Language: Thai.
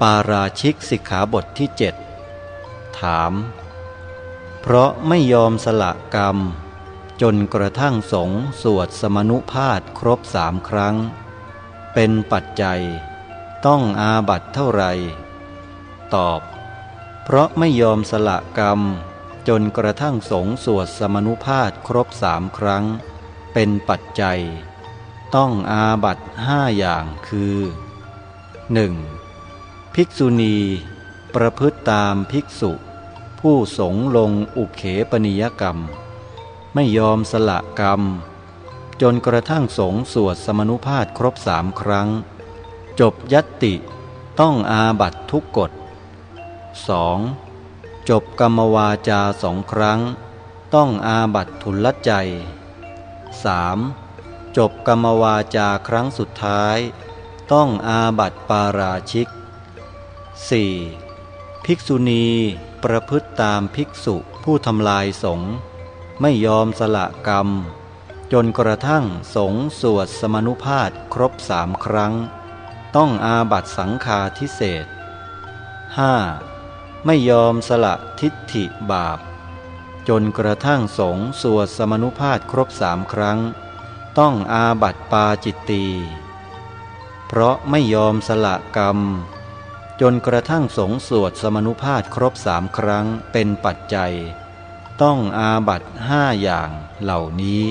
ปาราชิกสิกขาบทที่เจ็ดถาม เพราะไม่ยอมสละกรรม จนกระทั่งสงสวดสมนุภาพครบสามครั้ง เป็นปัจจัย ต้องอาบัตเท่าไร ตอบ เพราะไม่ยอมสละกรรม จนกระทั่งสงสวดสมนุภาพครบสามครั้ง เป็นปัจจัย ต้องอาบัตห้าอย่างคือ 1. ภิกษุณี ประพฤติตามภิกษุ ผู้สงลงอุเขปนิยกรรม ไม่ยอมสละกรรม จนกระทั่งสงสวดสมนุภาพครบสามครั้ง จบยัตติต้องอาบัตทุกกฎ 2. จบกรรมวาจาสองครั้ง ต้องอาบัตทุลใจ 3. จบกรรมวาจาครั้งสุดท้าย ต้องอาบัตปาราชิก 4. ภิกษุณีประพฤติตามภิกษุผู้ทำลายสงฆ์ไม่ยอมสละกรรม จนกระทั่งสงสวดสมนุภาพครบสามครั้ง ต้องอาบัตสังฆาทิเศษ 5. ไม่ยอมสละทิฏฐิบาป จนกระทั่งสงสวดสมนุภาพครบสามครั้ง ต้องอาบัตปาจิตตีเพราะไม่ยอมสละกรรม จนกระทั่งสงสวดสมนุภาพครบสามครั้งเป็นปัจจัย ต้องอาบัตห้าอย่างเหล่านี้